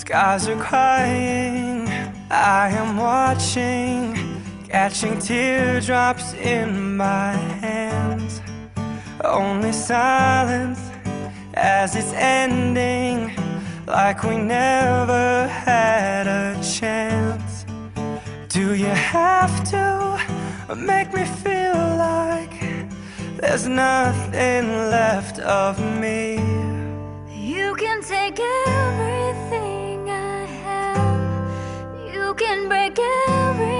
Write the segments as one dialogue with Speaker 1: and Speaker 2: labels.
Speaker 1: Skies are crying, I am watching, catching teardrops in my hands. Only silence as it's ending, like we never had a chance. Do you have to make me feel like there's nothing left of me?
Speaker 2: Can break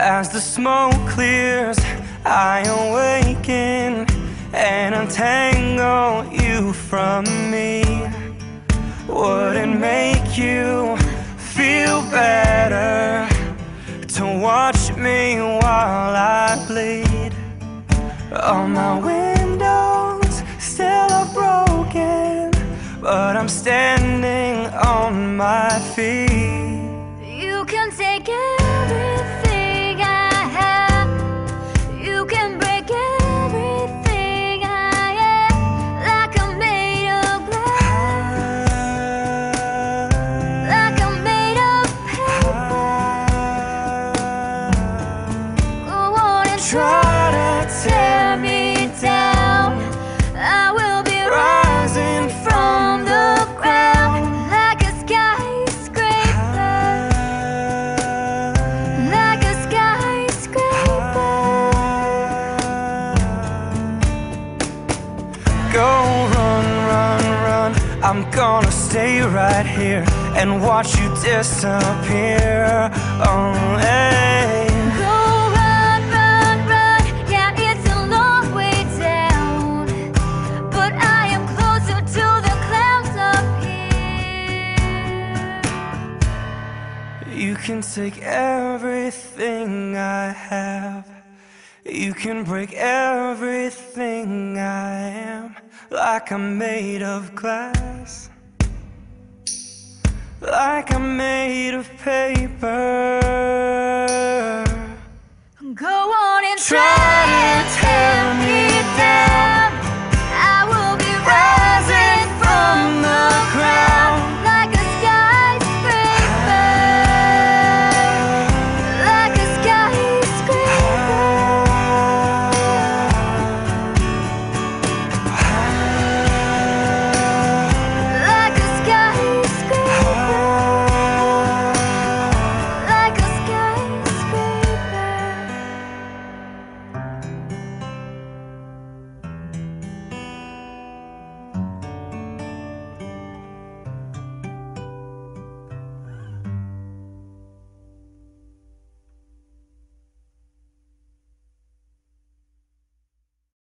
Speaker 1: As the smoke clears, I awaken and untangle you from me. Would it make you feel better to watch me while I bleed? All my windows still are broken, but I'm standing on my feet.
Speaker 2: You can take everything try to tear me down. I will be rising from the ground like a skyscraper, like a skyscraper.
Speaker 1: Go run, run, run. I'm gonna stay right here and watch you disappear. Oh, hey. Can take everything I have. You can break everything I am, like I'm made of glass, like I'm made of paper.